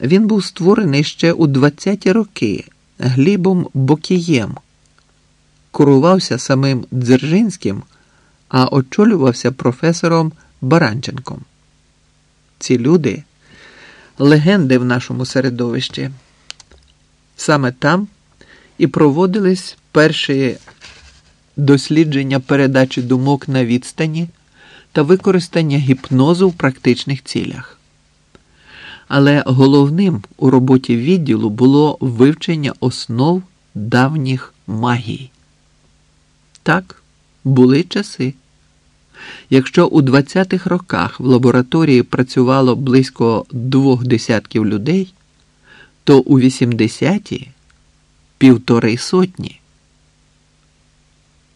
Він був створений ще у 20-ті роки Глібом Бокієм, курувався самим Дзержинським, а очолювався професором Баранченком. Ці люди легенди в нашому середовищі. Саме там і проводились перші дослідження передачі думок на відстані та використання гіпнозу в практичних цілях. Але головним у роботі відділу було вивчення основ давніх магій. Так, були часи. Якщо у 20-х роках в лабораторії працювало близько двох десятків людей, то у 80-ті півтори сотні.